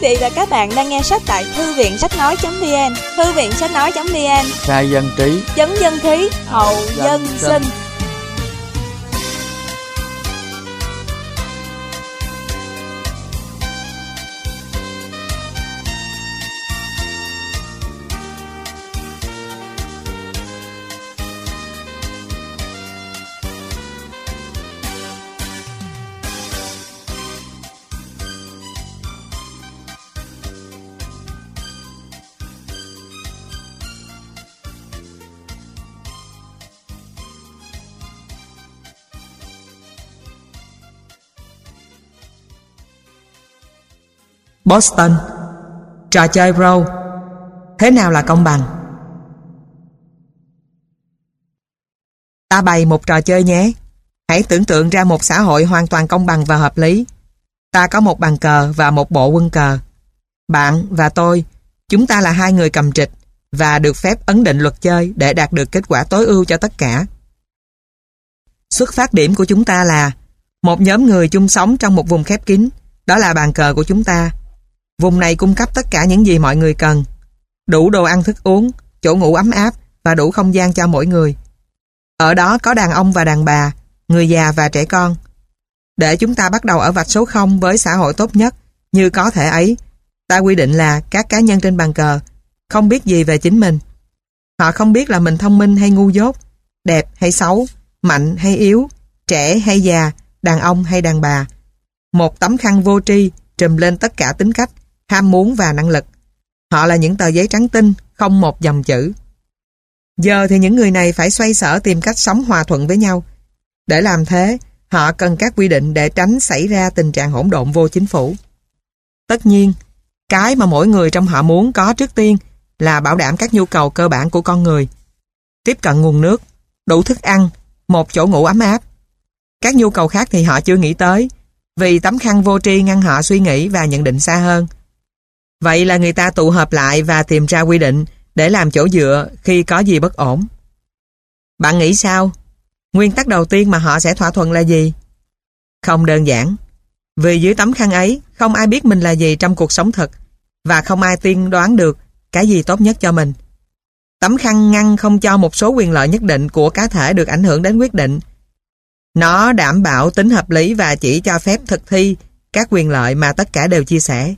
Vị và các bạn đang nghe sách tại thư viện sách nói.vn, thư viện sách nói.vn, khai dân trí, chấn dân khí, hậu dân sinh. Boston Trò chơi Row Thế nào là công bằng? Ta bày một trò chơi nhé. Hãy tưởng tượng ra một xã hội hoàn toàn công bằng và hợp lý. Ta có một bàn cờ và một bộ quân cờ. Bạn và tôi, chúng ta là hai người cầm trịch và được phép ấn định luật chơi để đạt được kết quả tối ưu cho tất cả. Xuất phát điểm của chúng ta là một nhóm người chung sống trong một vùng khép kín. Đó là bàn cờ của chúng ta Vùng này cung cấp tất cả những gì mọi người cần. Đủ đồ ăn thức uống, chỗ ngủ ấm áp và đủ không gian cho mỗi người. Ở đó có đàn ông và đàn bà, người già và trẻ con. Để chúng ta bắt đầu ở vạch số 0 với xã hội tốt nhất như có thể ấy, ta quy định là các cá nhân trên bàn cờ không biết gì về chính mình. Họ không biết là mình thông minh hay ngu dốt, đẹp hay xấu, mạnh hay yếu, trẻ hay già, đàn ông hay đàn bà. Một tấm khăn vô tri trùm lên tất cả tính cách ham muốn và năng lực. Họ là những tờ giấy trắng tinh, không một dòng chữ. Giờ thì những người này phải xoay sở tìm cách sống hòa thuận với nhau. Để làm thế, họ cần các quy định để tránh xảy ra tình trạng hỗn độn vô chính phủ. Tất nhiên, cái mà mỗi người trong họ muốn có trước tiên là bảo đảm các nhu cầu cơ bản của con người. Tiếp cận nguồn nước, đủ thức ăn, một chỗ ngủ ấm áp. Các nhu cầu khác thì họ chưa nghĩ tới, vì tấm khăn vô tri ngăn họ suy nghĩ và nhận định xa hơn. Vậy là người ta tụ hợp lại và tìm ra quy định để làm chỗ dựa khi có gì bất ổn. Bạn nghĩ sao? Nguyên tắc đầu tiên mà họ sẽ thỏa thuận là gì? Không đơn giản. Vì dưới tấm khăn ấy, không ai biết mình là gì trong cuộc sống thật và không ai tiên đoán được cái gì tốt nhất cho mình. Tấm khăn ngăn không cho một số quyền lợi nhất định của cá thể được ảnh hưởng đến quyết định. Nó đảm bảo tính hợp lý và chỉ cho phép thực thi các quyền lợi mà tất cả đều chia sẻ.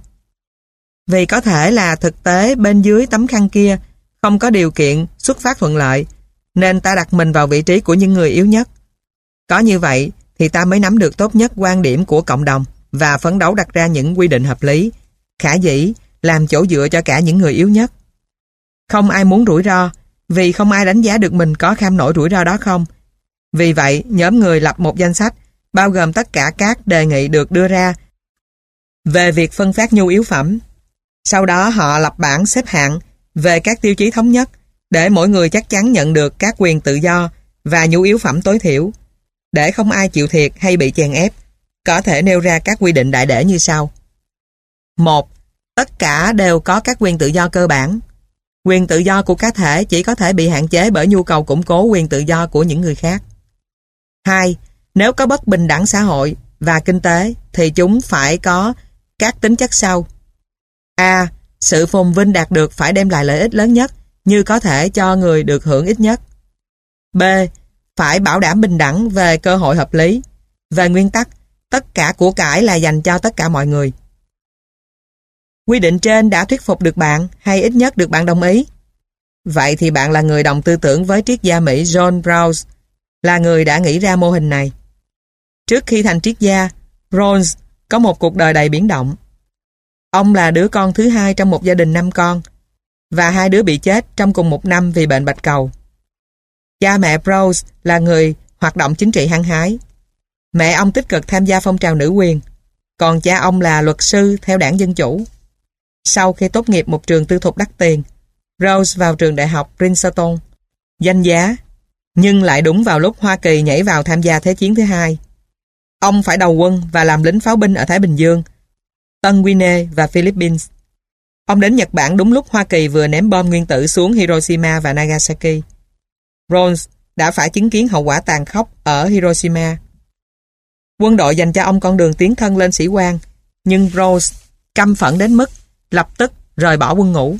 Vì có thể là thực tế bên dưới tấm khăn kia không có điều kiện xuất phát thuận lợi, nên ta đặt mình vào vị trí của những người yếu nhất. Có như vậy thì ta mới nắm được tốt nhất quan điểm của cộng đồng và phấn đấu đặt ra những quy định hợp lý, khả dĩ, làm chỗ dựa cho cả những người yếu nhất. Không ai muốn rủi ro, vì không ai đánh giá được mình có kham nổi rủi ro đó không. Vì vậy, nhóm người lập một danh sách bao gồm tất cả các đề nghị được đưa ra về việc phân phát nhu yếu phẩm sau đó họ lập bảng xếp hạng về các tiêu chí thống nhất để mỗi người chắc chắn nhận được các quyền tự do và nhu yếu phẩm tối thiểu. Để không ai chịu thiệt hay bị chèn ép, có thể nêu ra các quy định đại để như sau. 1. Tất cả đều có các quyền tự do cơ bản. Quyền tự do của cá thể chỉ có thể bị hạn chế bởi nhu cầu củng cố quyền tự do của những người khác. 2. Nếu có bất bình đẳng xã hội và kinh tế thì chúng phải có các tính chất sau. A. Sự phồn vinh đạt được phải đem lại lợi ích lớn nhất như có thể cho người được hưởng ít nhất. B. Phải bảo đảm bình đẳng về cơ hội hợp lý. Về nguyên tắc, tất cả của cải là dành cho tất cả mọi người. Quy định trên đã thuyết phục được bạn hay ít nhất được bạn đồng ý. Vậy thì bạn là người đồng tư tưởng với triết gia Mỹ John Rawls, là người đã nghĩ ra mô hình này. Trước khi thành triết gia, Rawls có một cuộc đời đầy biến động. Ông là đứa con thứ hai trong một gia đình năm con và hai đứa bị chết trong cùng một năm vì bệnh bạch cầu. Cha mẹ Rose là người hoạt động chính trị hăng hái. Mẹ ông tích cực tham gia phong trào nữ quyền, còn cha ông là luật sư theo đảng Dân Chủ. Sau khi tốt nghiệp một trường tư thục đắt tiền, Rose vào trường đại học Princeton, danh giá, nhưng lại đúng vào lúc Hoa Kỳ nhảy vào tham gia Thế chiến thứ hai. Ông phải đầu quân và làm lính pháo binh ở Thái Bình Dương Tân Guinea và Philippines. Ông đến Nhật Bản đúng lúc Hoa Kỳ vừa ném bom nguyên tử xuống Hiroshima và Nagasaki. Rawls đã phải chứng kiến hậu quả tàn khốc ở Hiroshima. Quân đội dành cho ông con đường tiến thân lên sĩ quan, nhưng Rawls căm phẫn đến mức lập tức rời bỏ quân ngũ.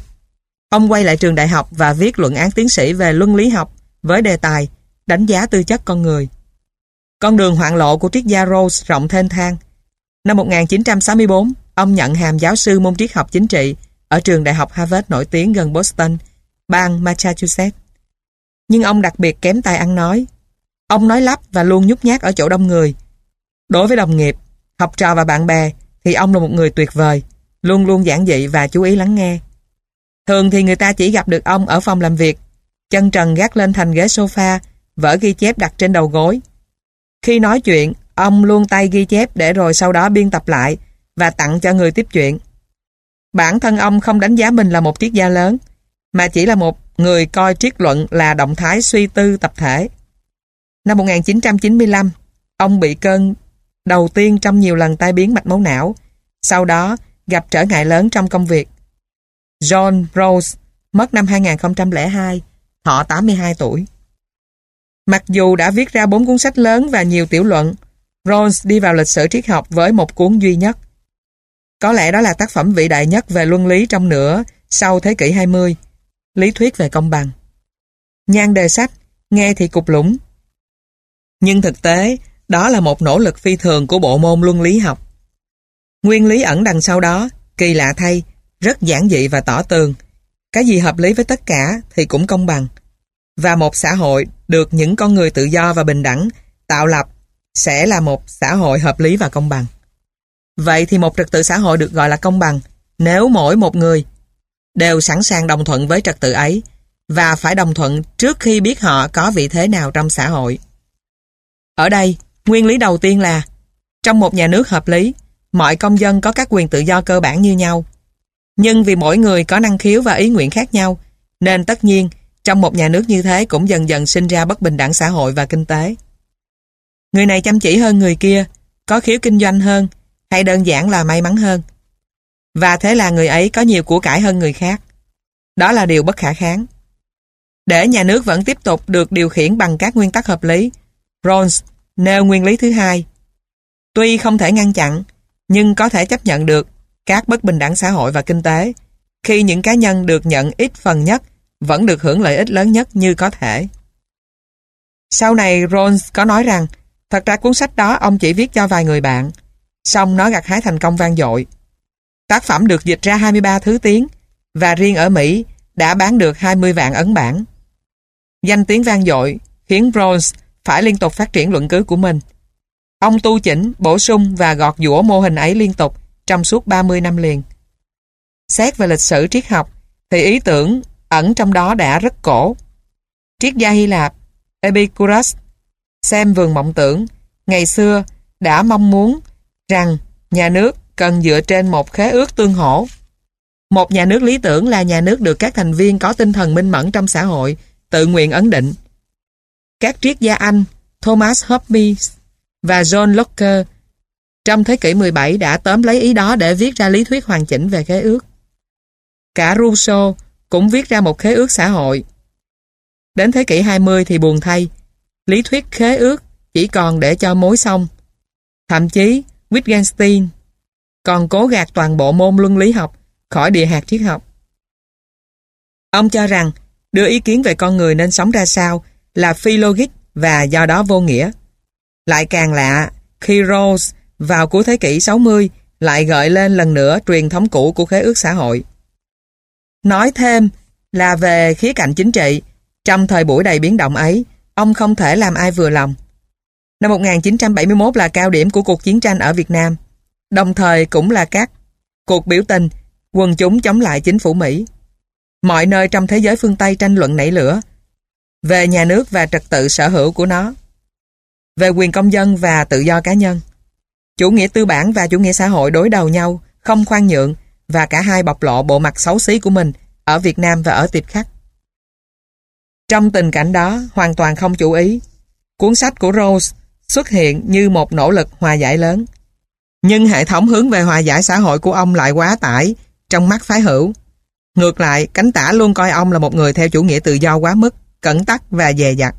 Ông quay lại trường đại học và viết luận án tiến sĩ về luân lý học với đề tài đánh giá tư chất con người. Con đường hoạn lộ của triết gia Rawls rộng thênh thang. Năm 1964, ông nhận hàm giáo sư môn triết học chính trị ở trường đại học Harvard nổi tiếng gần Boston, bang Massachusetts. Nhưng ông đặc biệt kém tài ăn nói. Ông nói lắp và luôn nhút nhát ở chỗ đông người. Đối với đồng nghiệp, học trò và bạn bè thì ông là một người tuyệt vời, luôn luôn giản dị và chú ý lắng nghe. Thường thì người ta chỉ gặp được ông ở phòng làm việc, chân trần gác lên thành ghế sofa, vở ghi chép đặt trên đầu gối. Khi nói chuyện, ông luôn tay ghi chép để rồi sau đó biên tập lại và tặng cho người tiếp chuyện. Bản thân ông không đánh giá mình là một triết gia lớn, mà chỉ là một người coi triết luận là động thái suy tư tập thể. Năm 1995, ông bị cơn đầu tiên trong nhiều lần tai biến mạch máu não, sau đó gặp trở ngại lớn trong công việc. John Rawls mất năm 2002, thọ 82 tuổi. Mặc dù đã viết ra bốn cuốn sách lớn và nhiều tiểu luận, Rawls đi vào lịch sử triết học với một cuốn duy nhất. Có lẽ đó là tác phẩm vĩ đại nhất về luân lý trong nửa sau thế kỷ 20, lý thuyết về công bằng. Nhan đề sách, nghe thì cục lũng. Nhưng thực tế, đó là một nỗ lực phi thường của bộ môn luân lý học. Nguyên lý ẩn đằng sau đó, kỳ lạ thay, rất giản dị và tỏ tường. Cái gì hợp lý với tất cả thì cũng công bằng. Và một xã hội được những con người tự do và bình đẳng tạo lập sẽ là một xã hội hợp lý và công bằng. Vậy thì một trật tự xã hội được gọi là công bằng nếu mỗi một người đều sẵn sàng đồng thuận với trật tự ấy và phải đồng thuận trước khi biết họ có vị thế nào trong xã hội. Ở đây, nguyên lý đầu tiên là trong một nhà nước hợp lý, mọi công dân có các quyền tự do cơ bản như nhau. Nhưng vì mỗi người có năng khiếu và ý nguyện khác nhau, nên tất nhiên trong một nhà nước như thế cũng dần dần sinh ra bất bình đẳng xã hội và kinh tế. Người này chăm chỉ hơn người kia, có khiếu kinh doanh hơn, hay đơn giản là may mắn hơn. Và thế là người ấy có nhiều của cải hơn người khác. Đó là điều bất khả kháng. Để nhà nước vẫn tiếp tục được điều khiển bằng các nguyên tắc hợp lý, Rawls nêu nguyên lý thứ hai. Tuy không thể ngăn chặn, nhưng có thể chấp nhận được các bất bình đẳng xã hội và kinh tế khi những cá nhân được nhận ít phần nhất vẫn được hưởng lợi ích lớn nhất như có thể. Sau này Rawls có nói rằng thật ra cuốn sách đó ông chỉ viết cho vài người bạn xong nó gặt hái thành công vang dội. Tác phẩm được dịch ra 23 thứ tiếng và riêng ở Mỹ đã bán được 20 vạn ấn bản. Danh tiếng vang dội khiến Rawls phải liên tục phát triển luận cứ của mình. Ông tu chỉnh, bổ sung và gọt giũa mô hình ấy liên tục trong suốt 30 năm liền. Xét về lịch sử triết học, thì ý tưởng ẩn trong đó đã rất cổ. Triết gia Hy Lạp, Epicurus, xem vườn mộng tưởng, ngày xưa đã mong muốn rằng nhà nước cần dựa trên một khế ước tương hỗ. Một nhà nước lý tưởng là nhà nước được các thành viên có tinh thần minh mẫn trong xã hội, tự nguyện ấn định. Các triết gia Anh Thomas Hobbes và John Locke trong thế kỷ 17 đã tóm lấy ý đó để viết ra lý thuyết hoàn chỉnh về khế ước. Cả Rousseau cũng viết ra một khế ước xã hội. Đến thế kỷ 20 thì buồn thay, lý thuyết khế ước chỉ còn để cho mối xong. Thậm chí, Wittgenstein còn cố gạt toàn bộ môn luân lý học khỏi địa hạt triết học. Ông cho rằng đưa ý kiến về con người nên sống ra sao là phi logic và do đó vô nghĩa. Lại càng lạ khi Rawls vào cuối thế kỷ 60 lại gợi lên lần nữa truyền thống cũ của khế ước xã hội. Nói thêm là về khía cạnh chính trị, trong thời buổi đầy biến động ấy, ông không thể làm ai vừa lòng. Năm 1971 là cao điểm của cuộc chiến tranh ở Việt Nam, đồng thời cũng là các cuộc biểu tình, quần chúng chống lại chính phủ Mỹ. Mọi nơi trong thế giới phương Tây tranh luận nảy lửa về nhà nước và trật tự sở hữu của nó, về quyền công dân và tự do cá nhân. Chủ nghĩa tư bản và chủ nghĩa xã hội đối đầu nhau, không khoan nhượng và cả hai bộc lộ bộ mặt xấu xí của mình ở Việt Nam và ở tiệp khắc. Trong tình cảnh đó, hoàn toàn không chú ý, cuốn sách của Rose xuất hiện như một nỗ lực hòa giải lớn. Nhưng hệ thống hướng về hòa giải xã hội của ông lại quá tải trong mắt phái hữu. Ngược lại, cánh tả luôn coi ông là một người theo chủ nghĩa tự do quá mức, cẩn tắc và dè dặt.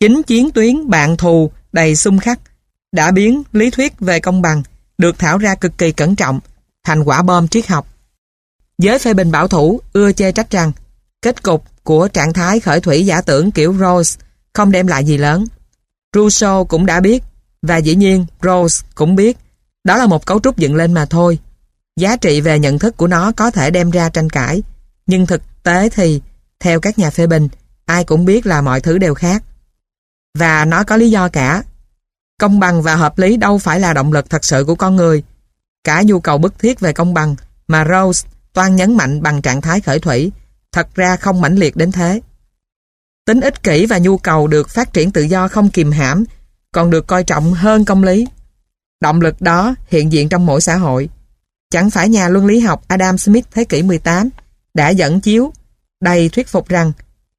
Chính chiến tuyến bạn thù đầy xung khắc đã biến lý thuyết về công bằng được thảo ra cực kỳ cẩn trọng thành quả bom triết học. Giới phê bình bảo thủ ưa chê trách rằng kết cục của trạng thái khởi thủy giả tưởng kiểu rose không đem lại gì lớn. Rousseau cũng đã biết, và dĩ nhiên Rose cũng biết, đó là một cấu trúc dựng lên mà thôi. Giá trị về nhận thức của nó có thể đem ra tranh cãi, nhưng thực tế thì, theo các nhà phê bình, ai cũng biết là mọi thứ đều khác. Và nó có lý do cả. Công bằng và hợp lý đâu phải là động lực thật sự của con người. Cả nhu cầu bức thiết về công bằng mà Rose toan nhấn mạnh bằng trạng thái khởi thủy, thật ra không mãnh liệt đến thế. Tính ích kỷ và nhu cầu được phát triển tự do không kìm hãm còn được coi trọng hơn công lý. Động lực đó hiện diện trong mỗi xã hội. Chẳng phải nhà luân lý học Adam Smith thế kỷ 18 đã dẫn chiếu đầy thuyết phục rằng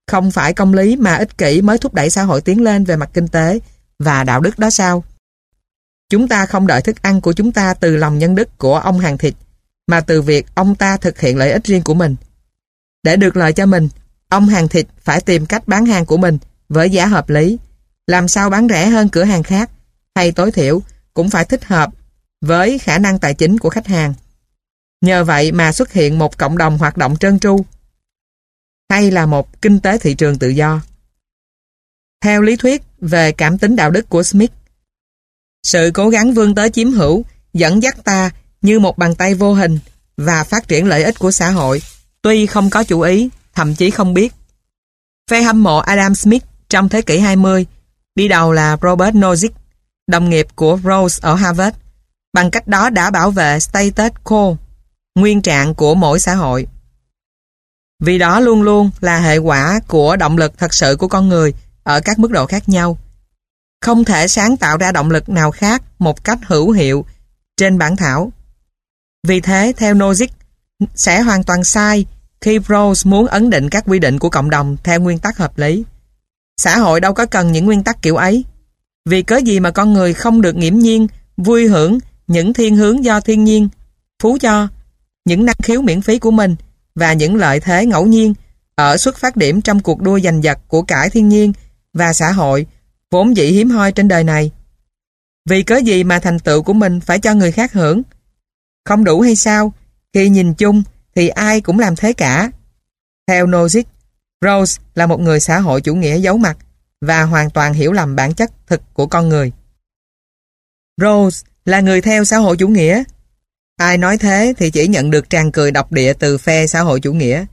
không phải công lý mà ích kỷ mới thúc đẩy xã hội tiến lên về mặt kinh tế và đạo đức đó sao? Chúng ta không đợi thức ăn của chúng ta từ lòng nhân đức của ông hàng thịt mà từ việc ông ta thực hiện lợi ích riêng của mình. Để được lợi cho mình, ông hàng thịt phải tìm cách bán hàng của mình với giá hợp lý, làm sao bán rẻ hơn cửa hàng khác, hay tối thiểu cũng phải thích hợp với khả năng tài chính của khách hàng. Nhờ vậy mà xuất hiện một cộng đồng hoạt động trơn tru, hay là một kinh tế thị trường tự do. Theo lý thuyết về cảm tính đạo đức của Smith, sự cố gắng vươn tới chiếm hữu dẫn dắt ta như một bàn tay vô hình và phát triển lợi ích của xã hội, tuy không có chủ ý, thậm chí không biết. Phe hâm mộ Adam Smith trong thế kỷ 20 đi đầu là Robert Nozick, đồng nghiệp của Rose ở Harvard, bằng cách đó đã bảo vệ status quo, nguyên trạng của mỗi xã hội. Vì đó luôn luôn là hệ quả của động lực thật sự của con người ở các mức độ khác nhau. Không thể sáng tạo ra động lực nào khác một cách hữu hiệu trên bản thảo. Vì thế, theo Nozick, sẽ hoàn toàn sai khi Rawls muốn ấn định các quy định của cộng đồng theo nguyên tắc hợp lý. Xã hội đâu có cần những nguyên tắc kiểu ấy. Vì cớ gì mà con người không được nghiễm nhiên, vui hưởng những thiên hướng do thiên nhiên, phú cho, những năng khiếu miễn phí của mình và những lợi thế ngẫu nhiên ở xuất phát điểm trong cuộc đua giành giật của cải thiên nhiên và xã hội vốn dĩ hiếm hoi trên đời này. Vì cớ gì mà thành tựu của mình phải cho người khác hưởng? Không đủ hay sao? Khi nhìn chung thì ai cũng làm thế cả. Theo Nozick, Rose là một người xã hội chủ nghĩa giấu mặt và hoàn toàn hiểu lầm bản chất thực của con người. Rose là người theo xã hội chủ nghĩa. Ai nói thế thì chỉ nhận được tràn cười độc địa từ phe xã hội chủ nghĩa.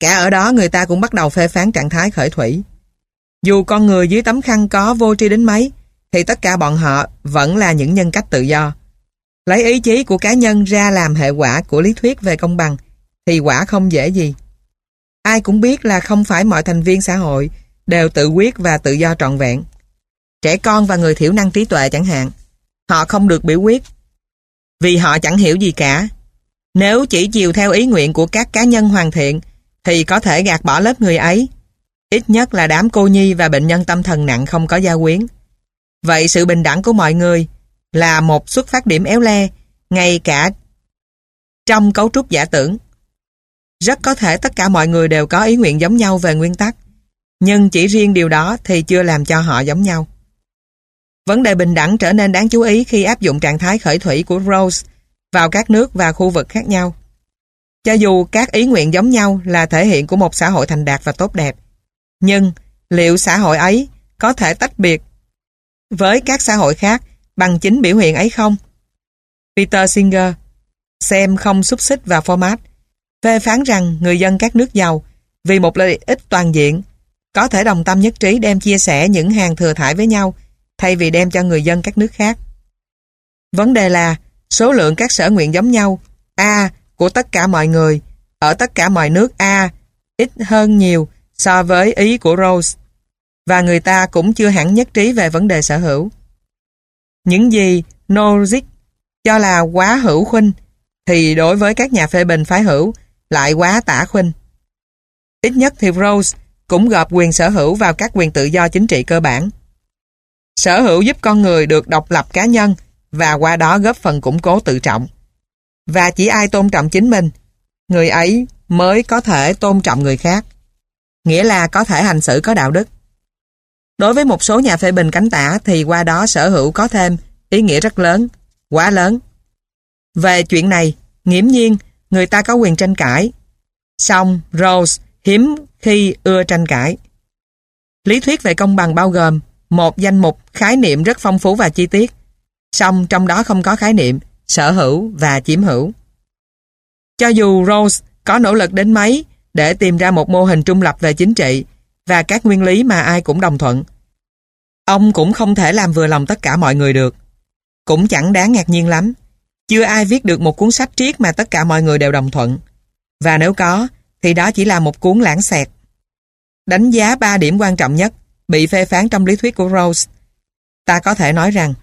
Cả ở đó người ta cũng bắt đầu phê phán trạng thái khởi thủy. Dù con người dưới tấm khăn có vô tri đến mấy, thì tất cả bọn họ vẫn là những nhân cách tự do. Lấy ý chí của cá nhân ra làm hệ quả của lý thuyết về công bằng, thì quả không dễ gì. Ai cũng biết là không phải mọi thành viên xã hội đều tự quyết và tự do trọn vẹn. Trẻ con và người thiểu năng trí tuệ chẳng hạn, họ không được biểu quyết, vì họ chẳng hiểu gì cả. Nếu chỉ chiều theo ý nguyện của các cá nhân hoàn thiện, thì có thể gạt bỏ lớp người ấy. Ít nhất là đám cô nhi và bệnh nhân tâm thần nặng không có gia quyến. Vậy sự bình đẳng của mọi người là một xuất phát điểm éo le, ngay cả trong cấu trúc giả tưởng. Rất có thể tất cả mọi người đều có ý nguyện giống nhau về nguyên tắc, nhưng chỉ riêng điều đó thì chưa làm cho họ giống nhau. Vấn đề bình đẳng trở nên đáng chú ý khi áp dụng trạng thái khởi thủy của Rose vào các nước và khu vực khác nhau. Cho dù các ý nguyện giống nhau là thể hiện của một xã hội thành đạt và tốt đẹp, nhưng liệu xã hội ấy có thể tách biệt với các xã hội khác bằng chính biểu hiện ấy không? Peter Singer, xem không xúc xích và format phê phán rằng người dân các nước giàu, vì một lợi ích toàn diện, có thể đồng tâm nhất trí đem chia sẻ những hàng thừa thải với nhau, thay vì đem cho người dân các nước khác. Vấn đề là, số lượng các sở nguyện giống nhau, A của tất cả mọi người, ở tất cả mọi nước A, ít hơn nhiều so với ý của Rose và người ta cũng chưa hẳn nhất trí về vấn đề sở hữu. Những gì Nozick cho là quá hữu khuynh thì đối với các nhà phê bình phái hữu lại quá tả khuynh. Ít nhất thì Rose cũng gộp quyền sở hữu vào các quyền tự do chính trị cơ bản. Sở hữu giúp con người được độc lập cá nhân và qua đó góp phần củng cố tự trọng. Và chỉ ai tôn trọng chính mình, người ấy mới có thể tôn trọng người khác. Nghĩa là có thể hành xử có đạo đức. Đối với một số nhà phê bình cánh tả thì qua đó sở hữu có thêm ý nghĩa rất lớn, quá lớn. Về chuyện này, nghiễm nhiên, người ta có quyền tranh cãi. Xong, Rose hiếm khi ưa tranh cãi. Lý thuyết về công bằng bao gồm một danh mục khái niệm rất phong phú và chi tiết. Xong trong đó không có khái niệm sở hữu và chiếm hữu. Cho dù Rose có nỗ lực đến mấy để tìm ra một mô hình trung lập về chính trị và các nguyên lý mà ai cũng đồng thuận, ông cũng không thể làm vừa lòng tất cả mọi người được. Cũng chẳng đáng ngạc nhiên lắm. Chưa ai viết được một cuốn sách triết mà tất cả mọi người đều đồng thuận. Và nếu có, thì đó chỉ là một cuốn lãng xẹt. Đánh giá ba điểm quan trọng nhất bị phê phán trong lý thuyết của rose Ta có thể nói rằng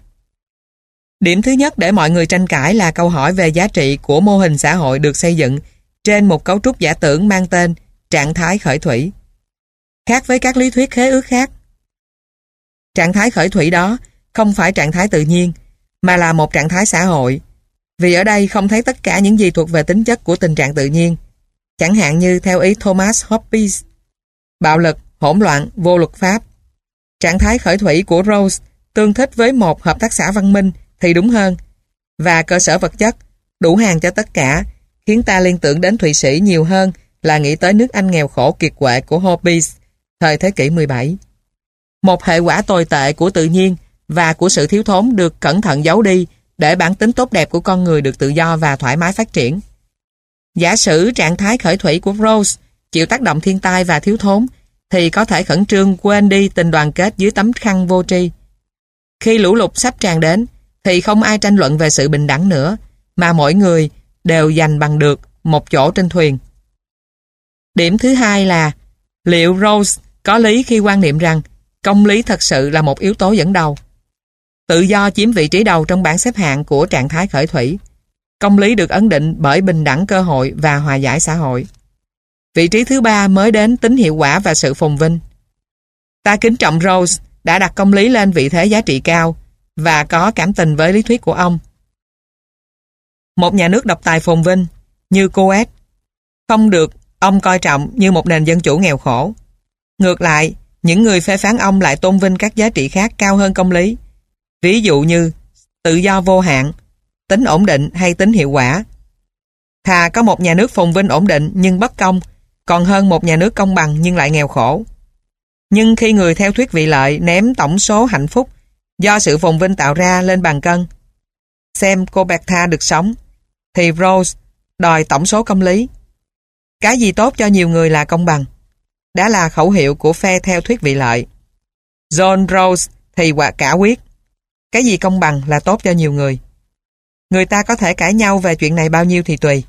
Điểm thứ nhất để mọi người tranh cãi là câu hỏi về giá trị của mô hình xã hội được xây dựng trên một cấu trúc giả tưởng mang tên trạng thái khởi thủy. Khác với các lý thuyết khế ước khác. Trạng thái khởi thủy đó không phải trạng thái tự nhiên, mà là một trạng thái xã hội. Vì ở đây không thấy tất cả những gì thuộc về tính chất của tình trạng tự nhiên. Chẳng hạn như theo ý Thomas Hobbes, bạo lực, hỗn loạn, vô luật pháp. Trạng thái khởi thủy của Rose tương thích với một hợp tác xã văn minh thì đúng hơn. Và cơ sở vật chất, đủ hàng cho tất cả, khiến ta liên tưởng đến Thụy Sĩ nhiều hơn là nghĩ tới nước Anh nghèo khổ kiệt quệ của Hobbes thời thế kỷ 17. Một hệ quả tồi tệ của tự nhiên và của sự thiếu thốn được cẩn thận giấu đi để bản tính tốt đẹp của con người được tự do và thoải mái phát triển. Giả sử trạng thái khởi thủy của Rose chịu tác động thiên tai và thiếu thốn, thì có thể khẩn trương quên đi tình đoàn kết dưới tấm khăn vô tri. Khi lũ lụt sắp tràn đến, thì không ai tranh luận về sự bình đẳng nữa, mà mỗi người đều giành bằng được một chỗ trên thuyền. Điểm thứ hai là liệu Rose có lý khi quan niệm rằng, công lý thật sự là một yếu tố dẫn đầu. Tự do chiếm vị trí đầu trong bảng xếp hạng của trạng thái khởi thủy. Công lý được ấn định bởi bình đẳng cơ hội và hòa giải xã hội. Vị trí thứ ba mới đến tính hiệu quả và sự phồn vinh. Ta kính trọng Rose, đã đặt công lý lên vị thế giá trị cao và có cảm tình với lý thuyết của ông. Một nhà nước độc tài phồn vinh, như Coet, không được ông coi trọng như một nền dân chủ nghèo khổ. Ngược lại, những người phê phán ông lại tôn vinh các giá trị khác cao hơn công lý. Ví dụ như tự do vô hạn, tính ổn định hay tính hiệu quả. Thà có một nhà nước phồn vinh ổn định nhưng bất công, còn hơn một nhà nước công bằng nhưng lại nghèo khổ. Nhưng khi người theo thuyết vị lợi ném tổng số hạnh phúc do sự phồn vinh tạo ra lên bàn cân, xem cô Bertha được sống, thì Rose đòi tổng số công lý. Cái gì tốt cho nhiều người là công bằng. Đã là khẩu hiệu của phe theo thuyết vị lợi. John Rose thì quả cả quyết. Cái gì công bằng là tốt cho nhiều người. Người ta có thể cãi nhau về chuyện này bao nhiêu thì tùy.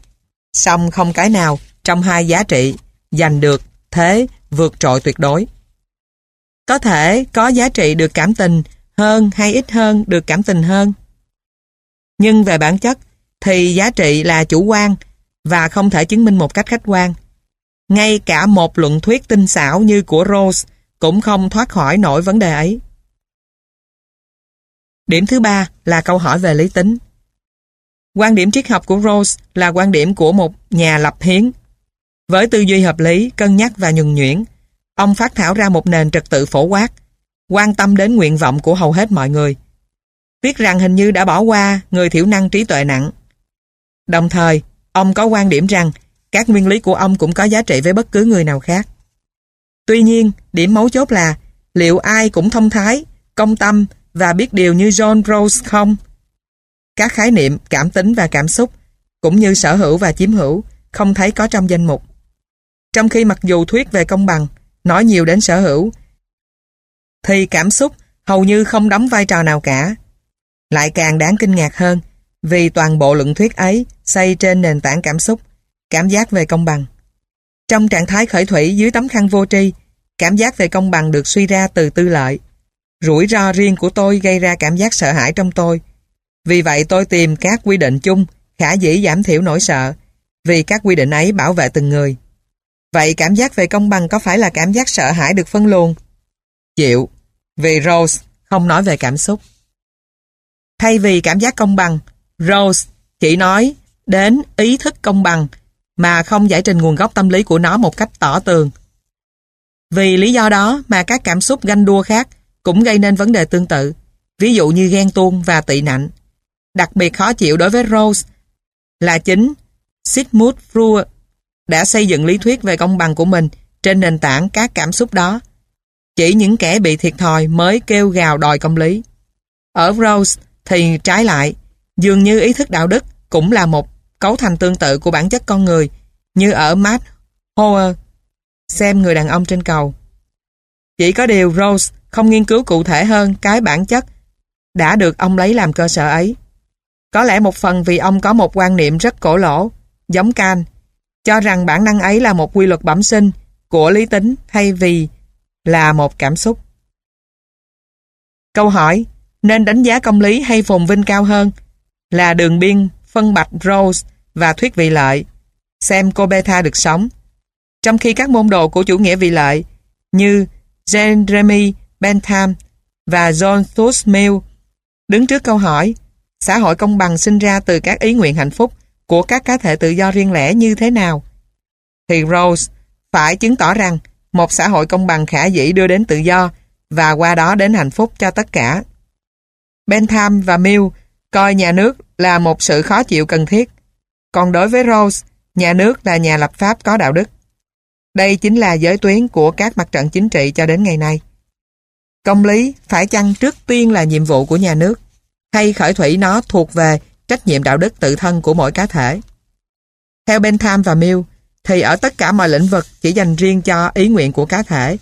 Xong không cái nào trong hai giá trị giành được thế vượt trội tuyệt đối. Có thể có giá trị được cảm tình hơn hay ít hơn được cảm tình hơn. Nhưng về bản chất thì giá trị là chủ quan và không thể chứng minh một cách khách quan. Ngay cả một luận thuyết tinh xảo như của Rose cũng không thoát khỏi nổi vấn đề ấy. Điểm thứ ba là câu hỏi về lý tính. Quan điểm triết học của Rose là quan điểm của một nhà lập hiến. Với tư duy hợp lý, cân nhắc và nhuần nhuyễn, ông phát thảo ra một nền trật tự phổ quát, quan tâm đến nguyện vọng của hầu hết mọi người. Tiếc rằng hình như đã bỏ qua người thiểu năng trí tuệ nặng. Đồng thời, ông có quan điểm rằng các nguyên lý của ông cũng có giá trị với bất cứ người nào khác. Tuy nhiên, điểm mấu chốt là liệu ai cũng thông thái, công tâm và biết điều như John Rawls không? Các khái niệm, cảm tính và cảm xúc, cũng như sở hữu và chiếm hữu, không thấy có trong danh mục. Trong khi mặc dù thuyết về công bằng, nói nhiều đến sở hữu, thì cảm xúc hầu như không đóng vai trò nào cả. Lại càng đáng kinh ngạc hơn, vì toàn bộ luận thuyết ấy xây trên nền tảng cảm xúc, cảm giác về công bằng. Trong trạng thái khởi thủy dưới tấm khăn vô tri, cảm giác về công bằng được suy ra từ tư lợi. Rủi ro riêng của tôi gây ra cảm giác sợ hãi trong tôi. Vì vậy tôi tìm các quy định chung, khả dĩ giảm thiểu nỗi sợ, vì các quy định ấy bảo vệ từng người. Vậy cảm giác về công bằng có phải là cảm giác sợ hãi được phân luồng? Chịu, vì Rose không nói về cảm xúc. Thay vì cảm giác công bằng, Rose chỉ nói đến ý thức công bằng mà không giải trình nguồn gốc tâm lý của nó một cách tỏ tường. Vì lý do đó mà các cảm xúc ganh đua khác cũng gây nên vấn đề tương tự, ví dụ như ghen tuông và tị nạnh. Đặc biệt khó chịu đối với Rose là chính Sigmund Freud đã xây dựng lý thuyết về công bằng của mình trên nền tảng các cảm xúc đó. Chỉ những kẻ bị thiệt thòi mới kêu gào đòi công lý. Ở Rose thì trái lại, dường như ý thức đạo đức cũng là một cấu thành tương tự của bản chất con người, như ở Matt Hoer xem người đàn ông trên cầu. Chỉ có điều Rose không nghiên cứu cụ thể hơn cái bản chất đã được ông lấy làm cơ sở ấy. Có lẽ một phần vì ông có một quan niệm rất cổ lỗ, giống Can, cho rằng bản năng ấy là một quy luật bẩm sinh của lý tính thay vì là một cảm xúc. Câu hỏi, nên đánh giá công lý hay phồn vinh cao hơn là đường biên phân bạch Rose và thuyết vị lợi, xem cô beta được sống. Trong khi các môn đồ của chủ nghĩa vị lợi như Jeremy Bentham và John Stuart Mill đứng trước câu hỏi xã hội công bằng sinh ra từ các ý nguyện hạnh phúc của các cá thể tự do riêng lẻ như thế nào? Thì Rose phải chứng tỏ rằng một xã hội công bằng khả dĩ đưa đến tự do và qua đó đến hạnh phúc cho tất cả. Bentham và Mill coi nhà nước là một sự khó chịu cần thiết. Còn đối với Rose, nhà nước là nhà lập pháp có đạo đức. Đây chính là giới tuyến của các mặt trận chính trị cho đến ngày nay. Công lý phải chăng trước tiên là nhiệm vụ của nhà nước hay khởi thủy nó thuộc về trách nhiệm đạo đức tự thân của mỗi cá thể. Theo Bentham và Mill, thì ở tất cả mọi lĩnh vực chỉ dành riêng cho ý nguyện của cá thể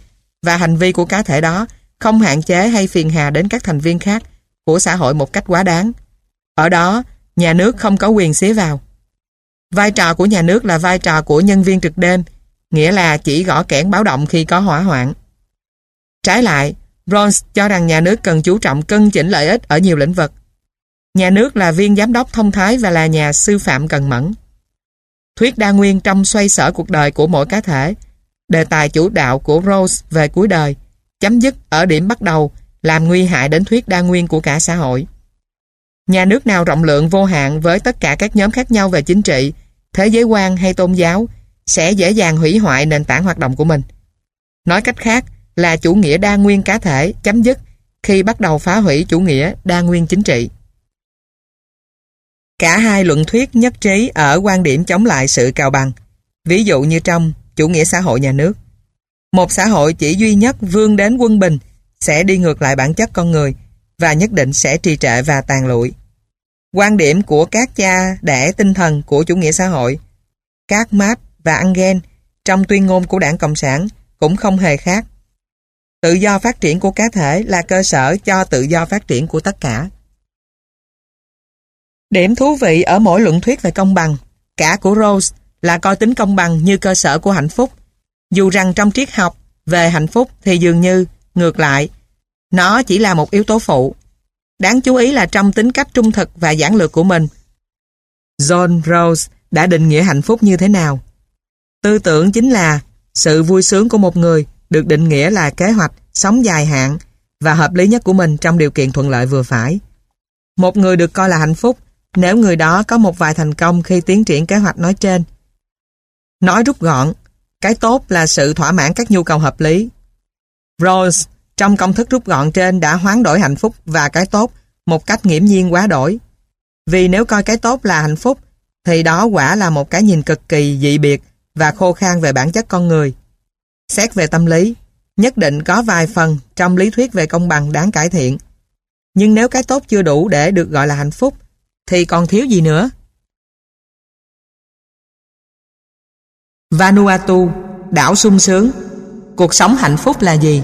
và hành vi của cá thể đó không hạn chế hay phiền hà đến các thành viên khác của xã hội một cách quá đáng. Ở đó, nhà nước không có quyền xế vào. Vai trò của nhà nước là vai trò của nhân viên trực đêm, nghĩa là chỉ gõ kẽn báo động khi có hỏa hoạn. Trái lại, Rawls cho rằng nhà nước cần chú trọng cân chỉnh lợi ích ở nhiều lĩnh vực. Nhà nước là viên giám đốc thông thái và là nhà sư phạm cần mẫn. Thuyết đa nguyên trong xoay sở cuộc đời của mỗi cá thể, đề tài chủ đạo của Rawls về cuối đời, chấm dứt ở điểm bắt đầu làm nguy hại đến thuyết đa nguyên của cả xã hội. Nhà nước nào rộng lượng vô hạn với tất cả các nhóm khác nhau về chính trị, thế giới quan hay tôn giáo sẽ dễ dàng hủy hoại nền tảng hoạt động của mình. Nói cách khác là chủ nghĩa đa nguyên cá thể chấm dứt khi bắt đầu phá hủy chủ nghĩa đa nguyên chính trị. Cả hai luận thuyết nhất trí ở quan điểm chống lại sự cào bằng, ví dụ như trong chủ nghĩa xã hội nhà nước. Một xã hội chỉ duy nhất vươn đến quân bình sẽ đi ngược lại bản chất con người và nhất định sẽ trì trệ và tàn lụi. Quan điểm của các cha đẻ tinh thần của chủ nghĩa xã hội, các Marx và Engel trong tuyên ngôn của đảng Cộng sản cũng không hề khác. Tự do phát triển của cá thể là cơ sở cho tự do phát triển của tất cả. Điểm thú vị ở mỗi luận thuyết về công bằng, cả của Rose là coi tính công bằng như cơ sở của hạnh phúc. Dù rằng trong triết học về hạnh phúc thì dường như, ngược lại, nó chỉ là một yếu tố phụ. Đáng chú ý là trong tính cách trung thực và giản lược của mình, John Rose đã định nghĩa hạnh phúc như thế nào? Tư tưởng chính là sự vui sướng của một người được định nghĩa là kế hoạch sống dài hạn và hợp lý nhất của mình trong điều kiện thuận lợi vừa phải. Một người được coi là hạnh phúc nếu người đó có một vài thành công khi tiến triển kế hoạch nói trên. Nói rút gọn, cái tốt là sự thỏa mãn các nhu cầu hợp lý. Rose trong công thức rút gọn trên đã hoán đổi hạnh phúc và cái tốt một cách nghiễm nhiên quá đổi. Vì nếu coi cái tốt là hạnh phúc, thì đó quả là một cái nhìn cực kỳ dị biệt và khô khan về bản chất con người. Xét về tâm lý, nhất định có vài phần trong lý thuyết về công bằng đáng cải thiện. Nhưng nếu cái tốt chưa đủ để được gọi là hạnh phúc, thì còn thiếu gì nữa? Vanuatu, đảo sung sướng. Cuộc sống hạnh phúc là gì?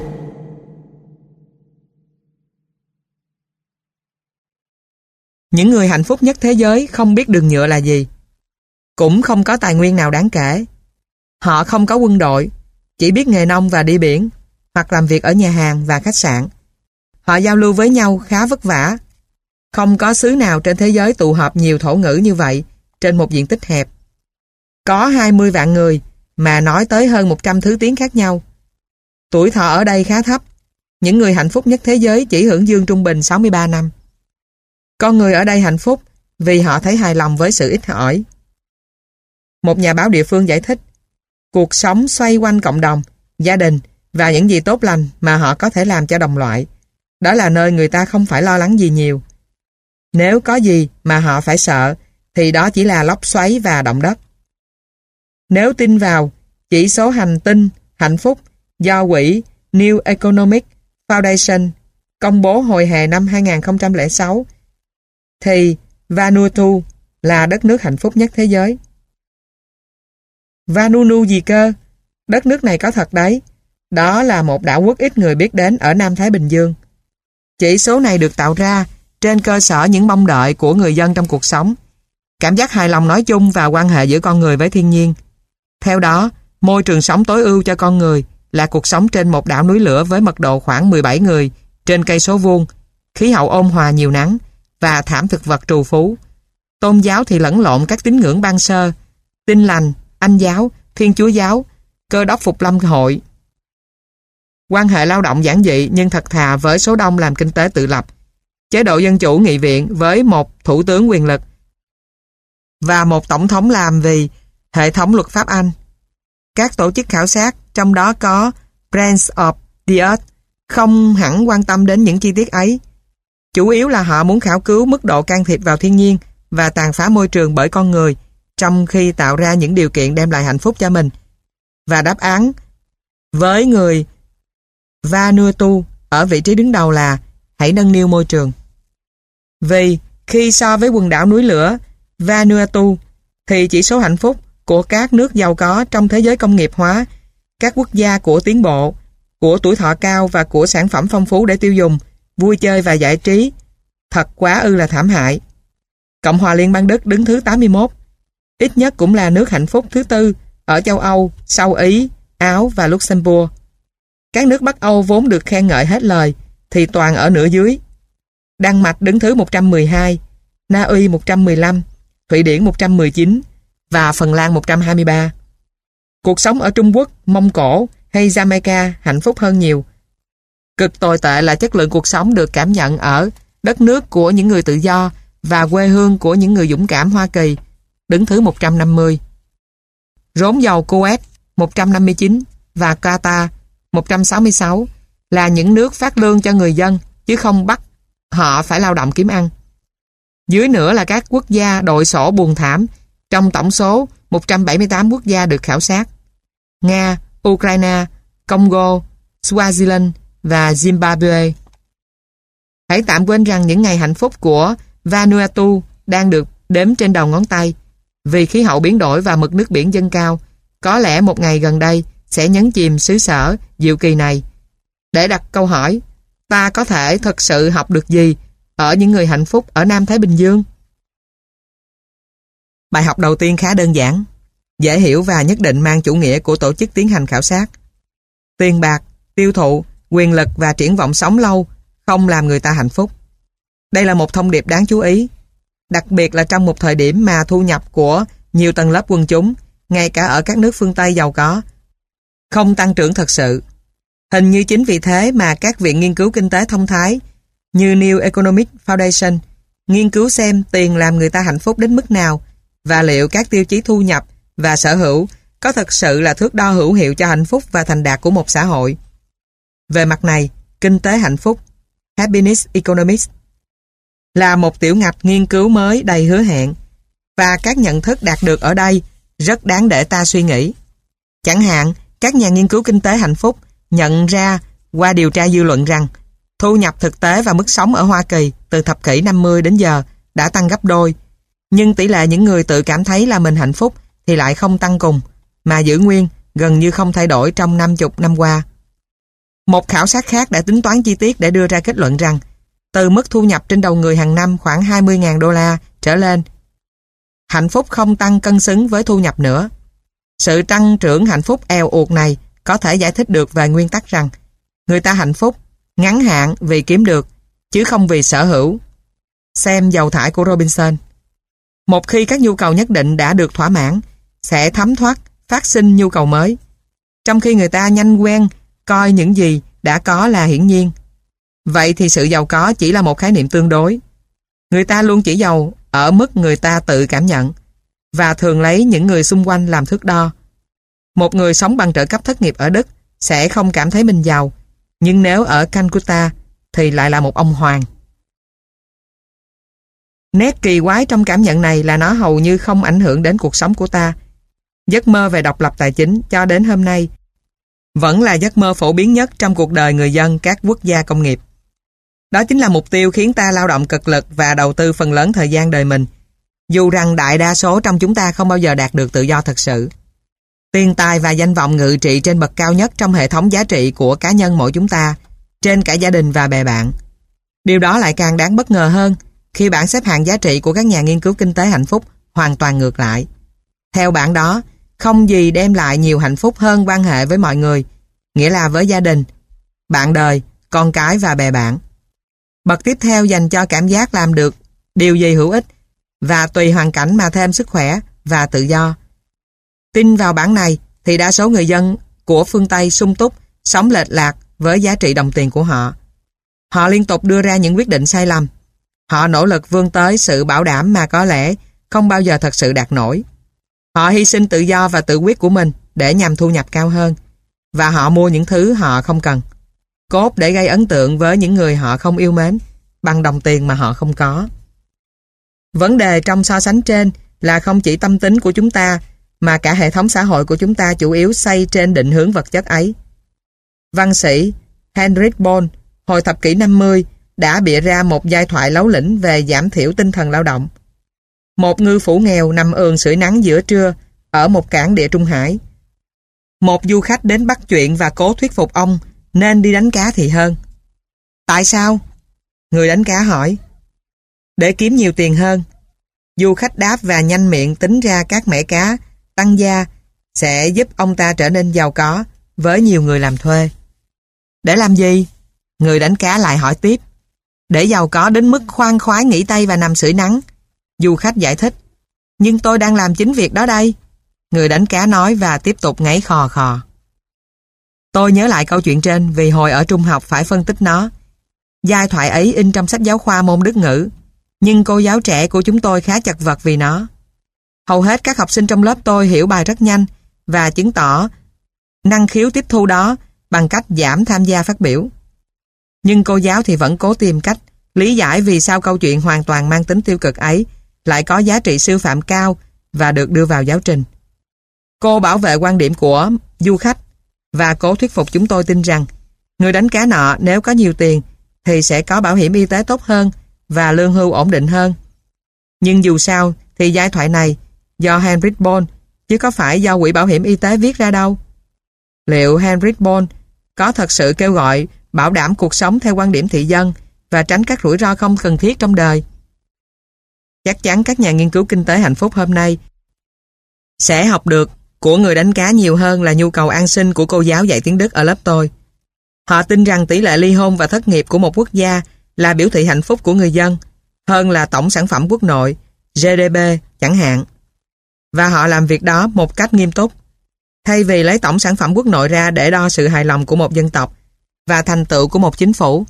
Những người hạnh phúc nhất thế giới không biết đường nhựa là gì. Cũng không có tài nguyên nào đáng kể. Họ không có quân đội, chỉ biết nghề nông và đi biển, hoặc làm việc ở nhà hàng và khách sạn. Họ giao lưu với nhau khá vất vả. Không có xứ nào trên thế giới tụ họp nhiều thổ ngữ như vậy trên một diện tích hẹp. Có 20 vạn người mà nói tới hơn 100 thứ tiếng khác nhau. Tuổi thọ ở đây khá thấp. Những người hạnh phúc nhất thế giới chỉ hưởng dương trung bình 63 năm. Con người ở đây hạnh phúc vì họ thấy hài lòng với sự ít hỏi. Một nhà báo địa phương giải thích cuộc sống xoay quanh cộng đồng, gia đình và những gì tốt lành mà họ có thể làm cho đồng loại. Đó là nơi người ta không phải lo lắng gì nhiều. Nếu có gì mà họ phải sợ thì đó chỉ là lốc xoáy và động đất. Nếu tin vào chỉ số hành tinh hạnh phúc do quỹ New Economic Foundation công bố hồi hè năm 2006 thì Vanuatu là đất nước hạnh phúc nhất thế giới. Vanunu gì cơ? Đất nước này có thật đấy. Đó là một đảo quốc ít người biết đến ở Nam Thái Bình Dương. Chỉ số này được tạo ra trên cơ sở những mong đợi của người dân trong cuộc sống, cảm giác hài lòng nói chung và quan hệ giữa con người với thiên nhiên. Theo đó, môi trường sống tối ưu cho con người là cuộc sống trên một đảo núi lửa với mật độ khoảng 17 người trên cây số vuông, khí hậu ôn hòa nhiều nắng và thảm thực vật trù phú. Tôn giáo thì lẫn lộn các tín ngưỡng ban sơ, tin lành, anh giáo, thiên chúa giáo, cơ đốc phục lâm hội. Quan hệ lao động giản dị nhưng thật thà với số đông làm kinh tế tự lập. Chế độ dân chủ nghị viện với một thủ tướng quyền lực và một tổng thống làm vì hệ thống luật pháp Anh. Các tổ chức khảo sát, trong đó có Brands of the Earth, không hẳn quan tâm đến những chi tiết ấy. Chủ yếu là họ muốn khảo cứu mức độ can thiệp vào thiên nhiên và tàn phá môi trường bởi con người trong khi tạo ra những điều kiện đem lại hạnh phúc cho mình. Và đáp án với người Vanuatu ở vị trí đứng đầu là hãy nâng niu môi trường. Vì khi so với quần đảo núi lửa Vanuatu thì chỉ số hạnh phúc của các nước giàu có trong thế giới công nghiệp hóa, các quốc gia của tiến bộ, của tuổi thọ cao và của sản phẩm phong phú để tiêu dùng, vui chơi và giải trí, thật quá ư là thảm hại. Cộng hòa Liên bang Đức đứng thứ 81, ít nhất cũng là nước hạnh phúc thứ tư ở châu Âu, sau Ý, Áo và Luxembourg. Các nước Bắc Âu vốn được khen ngợi hết lời thì toàn ở nửa dưới. Đan Mạch đứng thứ 112, Na Uy 115, Thụy Điển 119 và Phần Lan 123. Cuộc sống ở Trung Quốc, Mông Cổ hay Jamaica hạnh phúc hơn nhiều. Cực tồi tệ là chất lượng cuộc sống được cảm nhận ở đất nước của những người tự do và quê hương của những người dũng cảm Hoa Kỳ, đứng thứ 150. Rốn dầu Kuwait 159 và Qatar 166 là những nước phát lương cho người dân chứ không bắt họ phải lao động kiếm ăn. Dưới nữa là các quốc gia đội sổ buồn thảm trong tổng số 178 quốc gia được khảo sát. Nga, Ukraine, Congo, Swaziland và Zimbabwe. Hãy tạm quên rằng những ngày hạnh phúc của Vanuatu đang được đếm trên đầu ngón tay vì khí hậu biến đổi và mực nước biển dâng cao. Có lẽ một ngày gần đây sẽ nhấn chìm xứ sở diệu kỳ này. Để đặt câu hỏi, ta có thể thật sự học được gì ở những người hạnh phúc ở Nam Thái Bình Dương? Bài học đầu tiên khá đơn giản, dễ hiểu và nhất định mang chủ nghĩa của tổ chức tiến hành khảo sát. Tiền bạc, tiêu thụ, quyền lực và triển vọng sống lâu không làm người ta hạnh phúc. Đây là một thông điệp đáng chú ý, đặc biệt là trong một thời điểm mà thu nhập của nhiều tầng lớp quân chúng, ngay cả ở các nước phương Tây giàu có, không tăng trưởng thật sự. Hình như chính vì thế mà các viện nghiên cứu kinh tế thông thái như New Economic Foundation nghiên cứu xem tiền làm người ta hạnh phúc đến mức nào và liệu các tiêu chí thu nhập và sở hữu có thật sự là thước đo hữu hiệu cho hạnh phúc và thành đạt của một xã hội. Về mặt này, kinh tế hạnh phúc Happiness Economics là một tiểu ngạch nghiên cứu mới đầy hứa hẹn và các nhận thức đạt được ở đây rất đáng để ta suy nghĩ. Chẳng hạn, các nhà nghiên cứu kinh tế hạnh phúc nhận ra qua điều tra dư luận rằng thu nhập thực tế và mức sống ở Hoa Kỳ từ thập kỷ 50 đến giờ đã tăng gấp đôi. Nhưng tỷ lệ những người tự cảm thấy là mình hạnh phúc thì lại không tăng cùng, mà giữ nguyên gần như không thay đổi trong 50 năm qua. Một khảo sát khác đã tính toán chi tiết để đưa ra kết luận rằng từ mức thu nhập trên đầu người hàng năm khoảng 20.000 đô la trở lên, hạnh phúc không tăng cân xứng với thu nhập nữa. Sự tăng trưởng hạnh phúc eo uột này có thể giải thích được về nguyên tắc rằng người ta hạnh phúc ngắn hạn vì kiếm được chứ không vì sở hữu. Xem dầu thải của Robinson. Một khi các nhu cầu nhất định đã được thỏa mãn sẽ thấm thoát phát sinh nhu cầu mới. Trong khi người ta nhanh quen coi những gì đã có là hiển nhiên. Vậy thì sự giàu có chỉ là một khái niệm tương đối. Người ta luôn chỉ giàu ở mức người ta tự cảm nhận và thường lấy những người xung quanh làm thước đo. Một người sống bằng trợ cấp thất nghiệp ở Đức sẽ không cảm thấy mình giàu, nhưng nếu ở Calcutta thì lại là một ông hoàng. Nét kỳ quái trong cảm nhận này là nó hầu như không ảnh hưởng đến cuộc sống của ta. Giấc mơ về độc lập tài chính cho đến hôm nay vẫn là giấc mơ phổ biến nhất trong cuộc đời người dân các quốc gia công nghiệp. Đó chính là mục tiêu khiến ta lao động cực lực và đầu tư phần lớn thời gian đời mình, dù rằng đại đa số trong chúng ta không bao giờ đạt được tự do thật sự. Tiền tài và danh vọng ngự trị trên bậc cao nhất trong hệ thống giá trị của cá nhân mỗi chúng ta, trên cả gia đình và bè bạn. Điều đó lại càng đáng bất ngờ hơn khi bảng xếp hạng giá trị của các nhà nghiên cứu kinh tế hạnh phúc hoàn toàn ngược lại. Theo bảng đó, không gì đem lại nhiều hạnh phúc hơn quan hệ với mọi người, nghĩa là với gia đình, bạn đời, con cái và bè bạn. Bậc tiếp theo dành cho cảm giác làm được điều gì hữu ích và tùy hoàn cảnh mà thêm sức khỏe và tự do. Tin vào bản này thì đa số người dân của phương Tây sung túc, sống lệch lạc với giá trị đồng tiền của họ. Họ liên tục đưa ra những quyết định sai lầm. Họ nỗ lực vươn tới sự bảo đảm mà có lẽ không bao giờ thật sự đạt nổi. Họ hy sinh tự do và tự quyết của mình để nhằm thu nhập cao hơn và họ mua những thứ họ không cần. Cốt để gây ấn tượng với những người họ không yêu mến, bằng đồng tiền mà họ không có. Vấn đề trong so sánh trên là không chỉ tâm tính của chúng ta, mà cả hệ thống xã hội của chúng ta chủ yếu xây trên định hướng vật chất ấy. Văn sĩ Henrik Bohn hồi thập kỷ 50 đã bịa ra một giai thoại lấu lĩnh về giảm thiểu tinh thần lao động. Một ngư phủ nghèo nằm ườn sưởi nắng giữa trưa ở một cảng địa Trung Hải. Một du khách đến bắt chuyện và cố thuyết phục ông nên đi đánh cá thì hơn. Tại sao? Người đánh cá hỏi. Để kiếm nhiều tiền hơn. Du khách đáp và nhanh miệng tính ra các mẻ cá, tăng gia sẽ giúp ông ta trở nên giàu có với nhiều người làm thuê. Để làm gì? Người đánh cá lại hỏi tiếp. Để giàu có đến mức khoan khoái nghỉ tay và nằm sưởi nắng. Du khách giải thích. Nhưng tôi đang làm chính việc đó đây. Người đánh cá nói và tiếp tục ngáy khò khò. Tôi nhớ lại câu chuyện trên vì hồi ở trung học phải phân tích nó. Giai thoại ấy in trong sách giáo khoa môn đức ngữ, nhưng cô giáo trẻ của chúng tôi khá chật vật vì nó. Hầu hết các học sinh trong lớp tôi hiểu bài rất nhanh và chứng tỏ năng khiếu tiếp thu đó bằng cách giảm tham gia phát biểu. Nhưng cô giáo thì vẫn cố tìm cách lý giải vì sao câu chuyện hoàn toàn mang tính tiêu cực ấy lại có giá trị sư phạm cao và được đưa vào giáo trình. Cô bảo vệ quan điểm của du khách và cố thuyết phục chúng tôi tin rằng người đánh cá nọ nếu có nhiều tiền thì sẽ có bảo hiểm y tế tốt hơn và lương hưu ổn định hơn. Nhưng dù sao thì giai thoại này do Henry Bond, chứ có phải do quỹ bảo hiểm y tế viết ra đâu. Liệu Henry Bond có thật sự kêu gọi bảo đảm cuộc sống theo quan điểm thị dân và tránh các rủi ro không cần thiết trong đời? Chắc chắn các nhà nghiên cứu kinh tế hạnh phúc hôm nay sẽ học được của người đánh cá nhiều hơn là nhu cầu an sinh của cô giáo dạy tiếng Đức ở lớp tôi. Họ tin rằng tỷ lệ ly hôn và thất nghiệp của một quốc gia là biểu thị hạnh phúc của người dân hơn là tổng sản phẩm quốc nội, GDP chẳng hạn. Và họ làm việc đó một cách nghiêm túc. Thay vì lấy tổng sản phẩm quốc nội ra để đo sự hài lòng của một dân tộc và thành tựu của một chính phủ,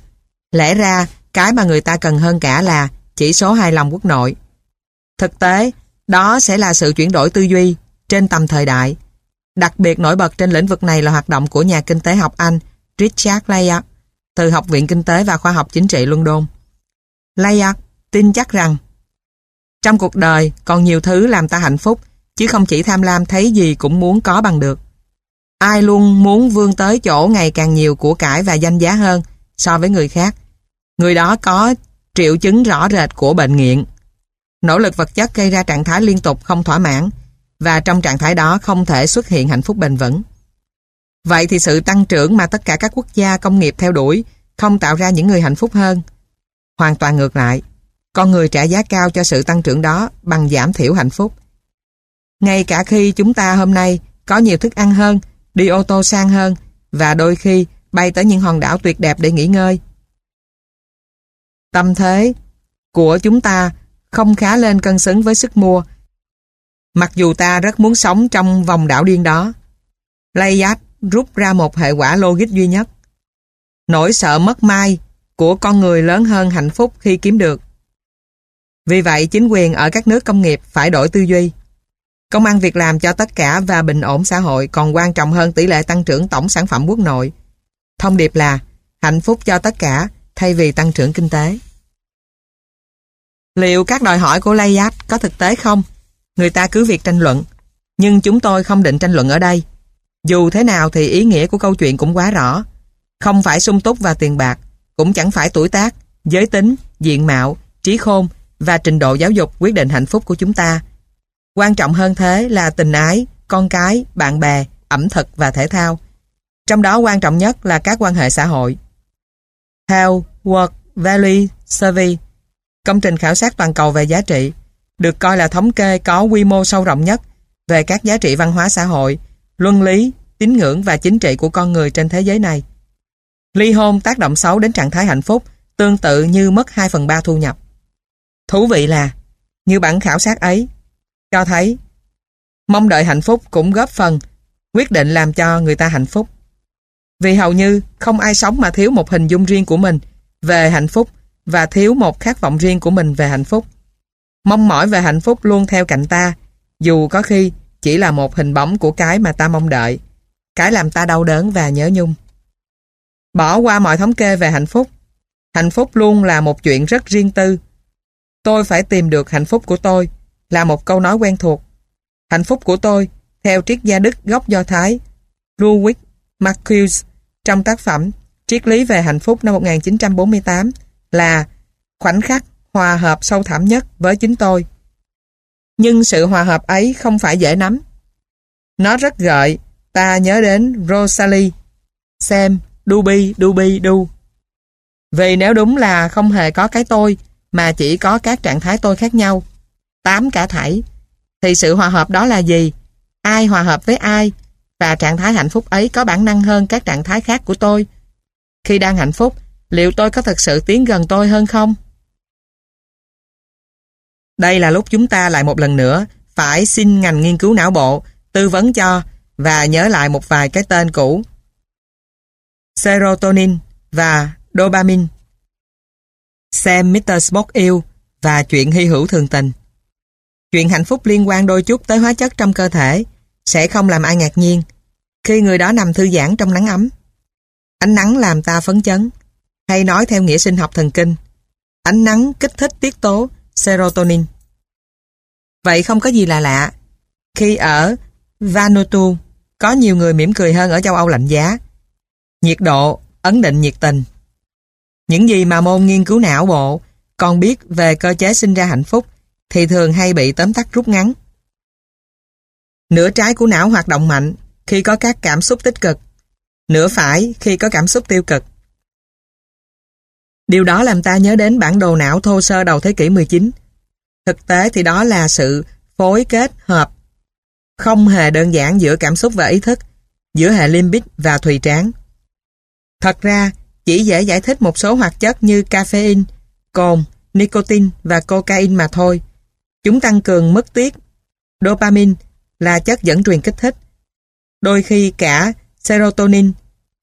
lẽ ra cái mà người ta cần hơn cả là chỉ số hài lòng quốc nội. Thực tế, đó sẽ là sự chuyển đổi tư duy trên tầm thời đại. Đặc biệt nổi bật trên lĩnh vực này là hoạt động của nhà kinh tế học Anh Richard Layard từ Học viện Kinh tế và Khoa học Chính trị London. Layard tin chắc rằng trong cuộc đời còn nhiều thứ làm ta hạnh phúc chứ không chỉ tham lam thấy gì cũng muốn có bằng được. Ai luôn muốn vươn tới chỗ ngày càng nhiều của cải và danh giá hơn so với người khác. Người đó có triệu chứng rõ rệt của bệnh nghiện. Nỗ lực vật chất gây ra trạng thái liên tục không thỏa mãn và trong trạng thái đó không thể xuất hiện hạnh phúc bền vững. Vậy thì sự tăng trưởng mà tất cả các quốc gia công nghiệp theo đuổi không tạo ra những người hạnh phúc hơn. Hoàn toàn ngược lại, con người trả giá cao cho sự tăng trưởng đó bằng giảm thiểu hạnh phúc. Ngay cả khi chúng ta hôm nay có nhiều thức ăn hơn, đi ô tô sang hơn và đôi khi bay tới những hòn đảo tuyệt đẹp để nghỉ ngơi. Tâm thế của chúng ta không khá lên cân xứng với sức mua Mặc dù ta rất muốn sống trong vòng đảo điên đó. Layard rút ra một hệ quả logic duy nhất. Nỗi sợ mất mai của con người lớn hơn hạnh phúc khi kiếm được. Vì vậy, chính quyền ở các nước công nghiệp phải đổi tư duy. Công ăn việc làm cho tất cả và bình ổn xã hội còn quan trọng hơn tỷ lệ tăng trưởng tổng sản phẩm quốc nội. Thông điệp là hạnh phúc cho tất cả thay vì tăng trưởng kinh tế. Liệu các đòi hỏi của Layard có thực tế không? Người ta cứ việc tranh luận. Nhưng chúng tôi không định tranh luận ở đây. Dù thế nào thì ý nghĩa của câu chuyện cũng quá rõ. Không phải sung túc và tiền bạc, cũng chẳng phải tuổi tác, giới tính, diện mạo, trí khôn và trình độ giáo dục quyết định hạnh phúc của chúng ta. Quan trọng hơn thế là tình ái, con cái, bạn bè, ẩm thực và thể thao. Trong đó quan trọng nhất là các quan hệ xã hội. Theo Work Value Survey, công trình khảo sát toàn cầu về giá trị, được coi là thống kê có quy mô sâu rộng nhất về các giá trị văn hóa xã hội, luân lý, tín ngưỡng và chính trị của con người trên thế giới này. Ly hôn tác động xấu đến trạng thái hạnh phúc, tương tự như mất 2 phần 3 thu nhập. Thú vị là, như bản khảo sát ấy, cho thấy mong đợi hạnh phúc cũng góp phần quyết định làm cho người ta hạnh phúc. Vì hầu như không ai sống mà thiếu một hình dung riêng của mình về hạnh phúc và thiếu một khát vọng riêng của mình về hạnh phúc. Mong mỏi về hạnh phúc luôn theo cạnh ta, dù có khi chỉ là một hình bóng của cái mà ta mong đợi, cái làm ta đau đớn và nhớ nhung. Bỏ qua mọi thống kê về hạnh phúc, hạnh phúc luôn là một chuyện rất riêng tư. Tôi phải tìm được hạnh phúc của tôi là một câu nói quen thuộc. Hạnh phúc của tôi, theo triết gia Đức gốc Do Thái, Ludwig Marcuse, trong tác phẩm Triết lý về hạnh phúc năm 1948 là khoảnh khắc hòa hợp sâu thẳm nhất với chính tôi. Nhưng sự hòa hợp ấy không phải dễ nắm. Nó rất gợi, ta nhớ đến Rosalie, xem Dubi Dubi Du. Vì nếu đúng là không hề có cái tôi, mà chỉ có các trạng thái tôi khác nhau, tám cả thảy, thì sự hòa hợp đó là gì? Ai hòa hợp với ai? Và trạng thái hạnh phúc ấy có bản năng hơn các trạng thái khác của tôi. Khi đang hạnh phúc, liệu tôi có thật sự tiến gần tôi hơn không? Đây là lúc chúng ta lại một lần nữa phải xin ngành nghiên cứu não bộ tư vấn cho và nhớ lại một vài cái tên cũ. Serotonin và dopamine. Xem Mr. Spock yêu và chuyện hy hữu thường tình. Chuyện hạnh phúc liên quan đôi chút tới hóa chất trong cơ thể sẽ không làm ai ngạc nhiên khi người đó nằm thư giãn trong nắng ấm. Ánh nắng làm ta phấn chấn, hay nói theo nghĩa sinh học thần kinh. Ánh nắng kích thích tiết tố serotonin. Vậy không có gì là lạ. Khi ở Vanuatu, có nhiều người mỉm cười hơn ở châu Âu lạnh giá. Nhiệt độ, ấn định nhiệt tình. Những gì mà môn nghiên cứu não bộ còn biết về cơ chế sinh ra hạnh phúc thì thường hay bị tóm tắt rút ngắn. Nửa trái của não hoạt động mạnh khi có các cảm xúc tích cực, nửa phải khi có cảm xúc tiêu cực. Điều đó làm ta nhớ đến bản đồ não thô sơ đầu thế kỷ 19. Thực tế thì đó là sự phối kết hợp không hề đơn giản giữa cảm xúc và ý thức, giữa hệ limbic và thùy trán. Thật ra, chỉ dễ giải thích một số hoạt chất như caffeine, cồn, nicotine và cocaine mà thôi. Chúng tăng cường mức tiết. Dopamine là chất dẫn truyền kích thích. Đôi khi cả serotonin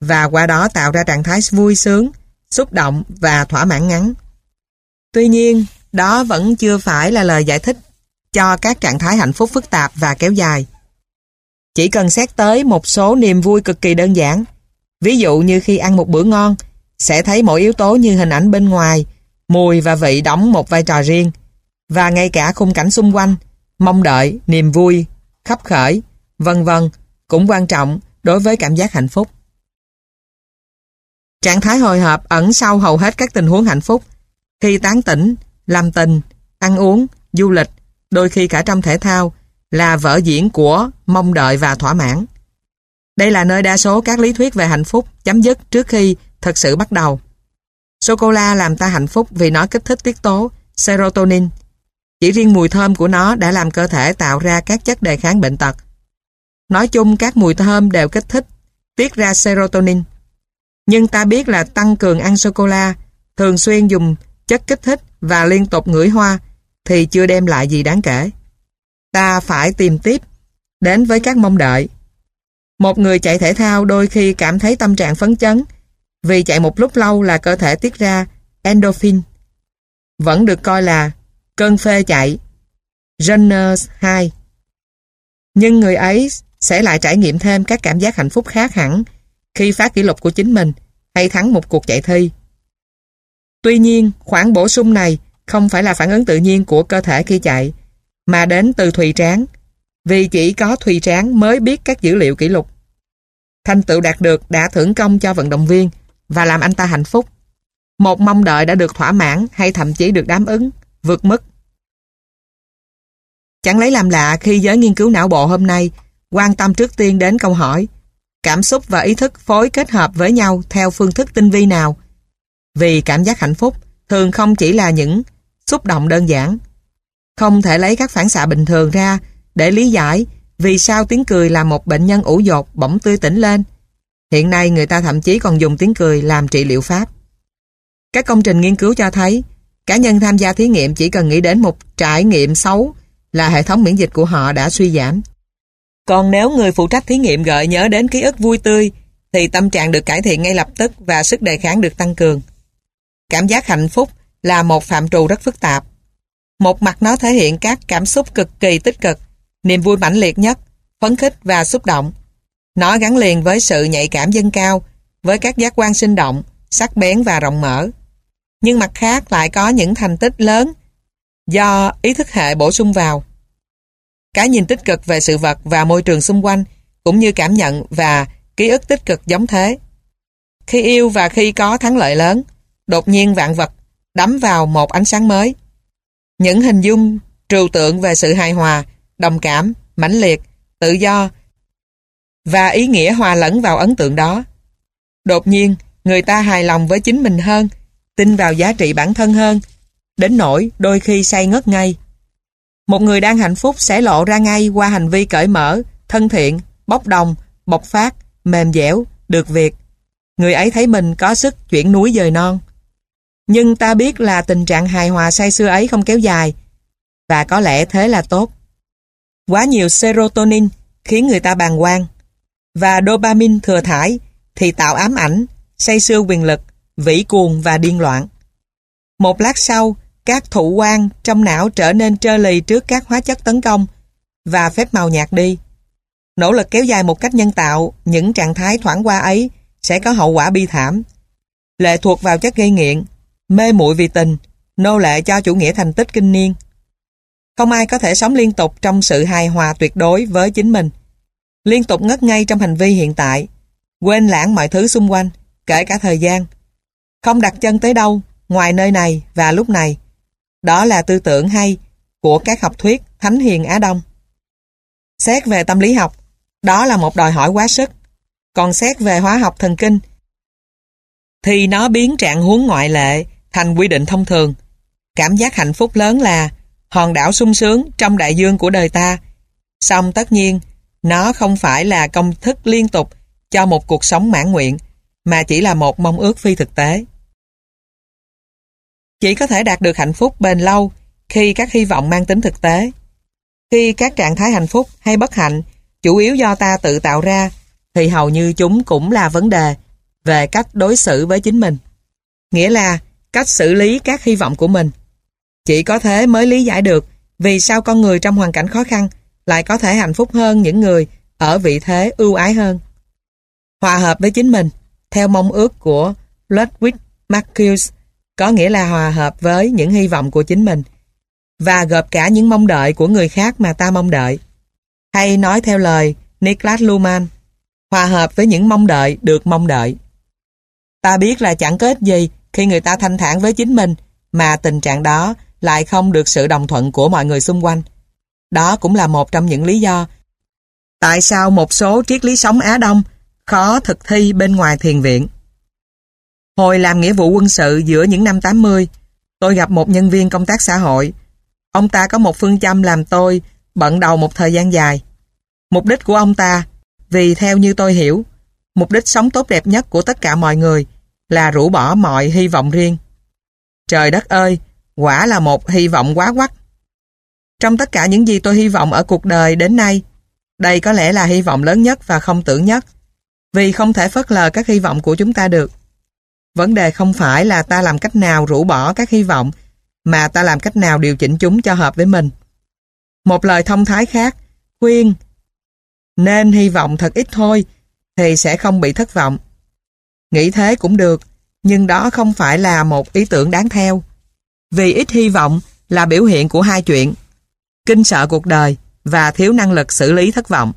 và qua đó tạo ra trạng thái vui sướng, xúc động và thỏa mãn ngắn. Tuy nhiên, đó vẫn chưa phải là lời giải thích cho các trạng thái hạnh phúc phức tạp và kéo dài. Chỉ cần xét tới một số niềm vui cực kỳ đơn giản. Ví dụ như khi ăn một bữa ngon, sẽ thấy mỗi yếu tố như hình ảnh bên ngoài, mùi và vị đóng một vai trò riêng. Và ngay cả khung cảnh xung quanh, mong đợi, niềm vui, khắp khởi, vân vân cũng quan trọng đối với cảm giác hạnh phúc. Trạng thái hồi hộp ẩn sau hầu hết các tình huống hạnh phúc. Khi tán tỉnh, làm tình, ăn uống, du lịch, đôi khi cả trong thể thao, là vở diễn của mong đợi và thỏa mãn. Đây là nơi đa số các lý thuyết về hạnh phúc chấm dứt trước khi thật sự bắt đầu. Sô-cô-la làm ta hạnh phúc vì nó kích thích tiết tố serotonin. Chỉ riêng mùi thơm của nó đã làm cơ thể tạo ra các chất đề kháng bệnh tật. Nói chung các mùi thơm đều kích thích, tiết ra serotonin. Nhưng ta biết là tăng cường ăn sô-cô-la, thường xuyên dùng chất kích thích và liên tục ngửi hoa thì chưa đem lại gì đáng kể. Ta phải tìm tiếp, đến với các mong đợi. Một người chạy thể thao đôi khi cảm thấy tâm trạng phấn chấn vì chạy một lúc lâu là cơ thể tiết ra endorphin. Vẫn được coi là cơn phê chạy, runners high Nhưng người ấy sẽ lại trải nghiệm thêm các cảm giác hạnh phúc khác hẳn khi phá kỷ lục của chính mình hay thắng một cuộc chạy thi. Tuy nhiên, khoản bổ sung này không phải là phản ứng tự nhiên của cơ thể khi chạy, mà đến từ thùy trán. Vì chỉ có Thùy Tráng mới biết các dữ liệu kỷ lục. Thành tựu đạt được đã thưởng công cho vận động viên và làm anh ta hạnh phúc. Một mong đợi đã được thỏa mãn hay thậm chí được đáp ứng, vượt mức. Chẳng lấy làm lạ khi giới nghiên cứu não bộ hôm nay quan tâm trước tiên đến câu hỏi cảm xúc và ý thức phối kết hợp với nhau theo phương thức tinh vi nào. Vì cảm giác hạnh phúc thường không chỉ là những xúc động đơn giản. Không thể lấy các phản xạ bình thường ra để lý giải vì sao tiếng cười làm một bệnh nhân ủ dột, bỗng tươi tỉnh lên. Hiện nay người ta thậm chí còn dùng tiếng cười làm trị liệu pháp. Các công trình nghiên cứu cho thấy, cá nhân tham gia thí nghiệm chỉ cần nghĩ đến một trải nghiệm xấu là hệ thống miễn dịch của họ đã suy giảm. Còn nếu người phụ trách thí nghiệm gợi nhớ đến ký ức vui tươi thì tâm trạng được cải thiện ngay lập tức và sức đề kháng được tăng cường. Cảm giác hạnh phúc là một phạm trù rất phức tạp. Một mặt nó thể hiện các cảm xúc cực kỳ tích cực, niềm vui mãnh liệt nhất, phấn khích và xúc động. Nó gắn liền với sự nhạy cảm dân cao, với các giác quan sinh động, sắc bén và rộng mở. Nhưng mặt khác lại có những thành tích lớn do ý thức hệ bổ sung vào. Cái nhìn tích cực về sự vật và môi trường xung quanh cũng như cảm nhận và ký ức tích cực giống thế. Khi yêu và khi có thắng lợi lớn, đột nhiên vạn vật đắm vào một ánh sáng mới. Những hình dung, trừu tượng về sự hài hòa, đồng cảm, mãnh liệt, tự do và ý nghĩa hòa lẫn vào ấn tượng đó. Đột nhiên, người ta hài lòng với chính mình hơn, tin vào giá trị bản thân hơn, đến nỗi đôi khi say ngất ngay. Một người đang hạnh phúc sẽ lộ ra ngay qua hành vi cởi mở, thân thiện, bốc đồng, bộc phát, mềm dẻo, được việc. Người ấy thấy mình có sức chuyển núi dời non. Nhưng ta biết là tình trạng hài hòa say sưa ấy không kéo dài và có lẽ thế là tốt. Quá nhiều serotonin khiến người ta bàng quan và dopamine thừa thải thì tạo ám ảnh, say sưa quyền lực, vĩ cuồng và điên loạn. Một lát sau, các thụ quan trong não trở nên trơ lì trước các hóa chất tấn công và phép màu nhạt đi. Nỗ lực kéo dài một cách nhân tạo, những trạng thái thoảng qua ấy sẽ có hậu quả bi thảm. Lệ thuộc vào chất gây nghiện, mê muội vì tình, nô lệ cho chủ nghĩa thành tích kinh niên. Không ai có thể sống liên tục trong sự hài hòa tuyệt đối với chính mình. Liên tục ngất ngay trong hành vi hiện tại, quên lãng mọi thứ xung quanh, kể cả thời gian. Không đặt chân tới đâu, ngoài nơi này và lúc này. Đó là tư tưởng hay của các học thuyết Thánh Hiền Á Đông. Xét về tâm lý học, đó là một đòi hỏi quá sức. Còn xét về hóa học thần kinh, thì nó biến trạng huống ngoại lệ thành quy định thông thường. Cảm giác hạnh phúc lớn là hòn đảo sung sướng trong đại dương của đời ta. Xong tất nhiên, nó không phải là công thức liên tục cho một cuộc sống mãn nguyện, mà chỉ là một mong ước phi thực tế. Chỉ có thể đạt được hạnh phúc bền lâu khi các hy vọng mang tính thực tế. Khi các trạng thái hạnh phúc hay bất hạnh chủ yếu do ta tự tạo ra, thì hầu như chúng cũng là vấn đề về cách đối xử với chính mình. Nghĩa là cách xử lý các hy vọng của mình. Chỉ có thế mới lý giải được vì sao con người trong hoàn cảnh khó khăn lại có thể hạnh phúc hơn những người ở vị thế ưu ái hơn. Hòa hợp với chính mình, theo mong ước của Ludwig Marcuse, có nghĩa là hòa hợp với những hy vọng của chính mình và gộp cả những mong đợi của người khác mà ta mong đợi. Hay nói theo lời Niklas Luhmann, hòa hợp với những mong đợi được mong đợi. Ta biết là chẳng có ích gì khi người ta thanh thản với chính mình mà tình trạng đó lại không được sự đồng thuận của mọi người xung quanh. Đó cũng là một trong những lý do tại sao một số triết lý sống Á Đông khó thực thi bên ngoài thiền viện. Hồi làm nghĩa vụ quân sự giữa những năm 80, tôi gặp một nhân viên công tác xã hội. Ông ta có một phương châm làm tôi bận đầu một thời gian dài. Mục đích của ông ta, vì theo như tôi hiểu, mục đích sống tốt đẹp nhất của tất cả mọi người là rũ bỏ mọi hy vọng riêng. Trời đất ơi, quả là một hy vọng quá quắc. Trong tất cả những gì tôi hy vọng ở cuộc đời đến nay, đây có lẽ là hy vọng lớn nhất và không tưởng nhất, vì không thể phớt lờ các hy vọng của chúng ta được. Vấn đề không phải là ta làm cách nào rũ bỏ các hy vọng, mà ta làm cách nào điều chỉnh chúng cho hợp với mình. Một lời thông thái khác, khuyên, nên hy vọng thật ít thôi, thì sẽ không bị thất vọng. Nghĩ thế cũng được, nhưng đó không phải là một ý tưởng đáng theo. Vì ít hy vọng là biểu hiện của hai chuyện. Kinh sợ cuộc đời và thiếu năng lực xử lý thất vọng.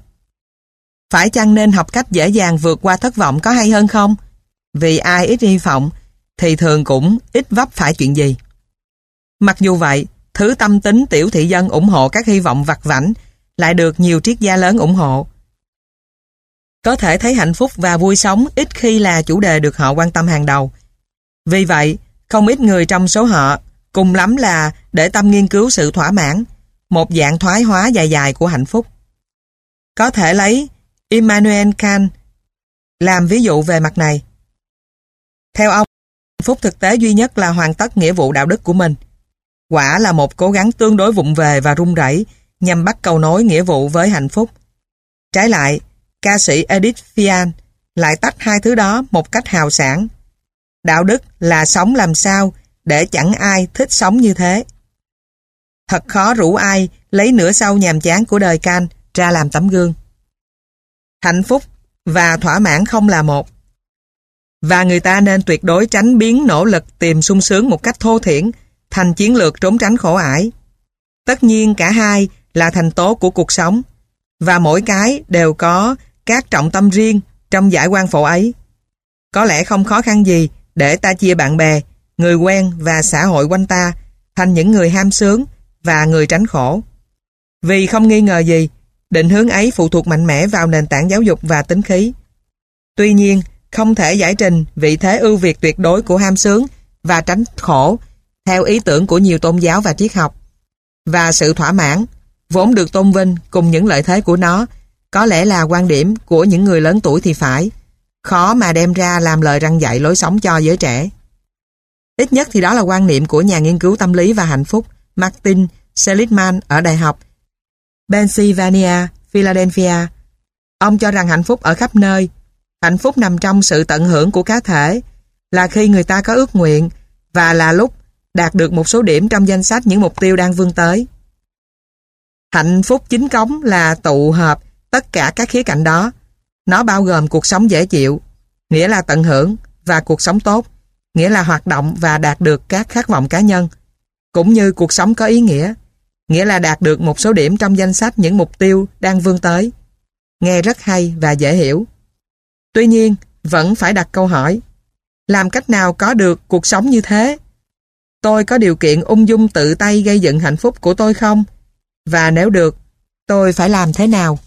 Phải chăng nên học cách dễ dàng vượt qua thất vọng có hay hơn không? Vì ai ít hy vọng thì thường cũng ít vấp phải chuyện gì. Mặc dù vậy, thứ tâm tính tiểu thị dân ủng hộ các hy vọng vặt vảnh lại được nhiều triết gia lớn ủng hộ. Có thể thấy hạnh phúc và vui sống ít khi là chủ đề được họ quan tâm hàng đầu. Vì vậy, không ít người trong số họ cùng lắm là để tâm nghiên cứu sự thỏa mãn, một dạng thoái hóa dài dài của hạnh phúc. Có thể lấy Immanuel Kant làm ví dụ về mặt này. Theo ông, hạnh phúc thực tế duy nhất là hoàn tất nghĩa vụ đạo đức của mình. Quả là một cố gắng tương đối vụng về và rung rẩy nhằm bắt cầu nối nghĩa vụ với hạnh phúc. Trái lại, ca sĩ Edith Fian lại tách hai thứ đó một cách hào sản. Đạo đức là sống làm sao để chẳng ai thích sống như thế. Thật khó rủ ai lấy nửa sau nhàm chán của đời can ra làm tấm gương. Hạnh phúc và thỏa mãn không là một. Và người ta nên tuyệt đối tránh biến nỗ lực tìm sung sướng một cách thô thiển thành chiến lược trốn tránh khổ ải. Tất nhiên cả hai là thành tố của cuộc sống và mỗi cái đều có các trọng tâm riêng trong giải quan phổ ấy. Có lẽ không khó khăn gì để ta chia bạn bè, người quen và xã hội quanh ta thành những người ham sướng và người tránh khổ. Vì không nghi ngờ gì, định hướng ấy phụ thuộc mạnh mẽ vào nền tảng giáo dục và tính khí. Tuy nhiên, không thể giải trình vị thế ưu việt tuyệt đối của ham sướng và tránh khổ theo ý tưởng của nhiều tôn giáo và triết học. Và sự thỏa mãn, vốn được tôn vinh cùng những lợi thế của nó, có lẽ là quan điểm của những người lớn tuổi thì phải. Khó mà đem ra làm lời răng dạy lối sống cho giới trẻ. Ít nhất thì đó là quan niệm của nhà nghiên cứu tâm lý và hạnh phúc Martin Seligman ở Đại học Pennsylvania, Philadelphia. Ông cho rằng hạnh phúc ở khắp nơi. Hạnh phúc nằm trong sự tận hưởng của cá thể là khi người ta có ước nguyện và là lúc đạt được một số điểm trong danh sách những mục tiêu đang vươn tới. Hạnh phúc chính cống là tụ hợp tất cả các khía cạnh đó. Nó bao gồm cuộc sống dễ chịu, nghĩa là tận hưởng, và cuộc sống tốt, nghĩa là hoạt động và đạt được các khát vọng cá nhân, cũng như cuộc sống có ý nghĩa, nghĩa là đạt được một số điểm trong danh sách những mục tiêu đang vươn tới. Nghe rất hay và dễ hiểu. Tuy nhiên, vẫn phải đặt câu hỏi, làm cách nào có được cuộc sống như thế? Tôi có điều kiện ung dung tự tay gây dựng hạnh phúc của tôi không? Và nếu được, tôi phải làm thế nào?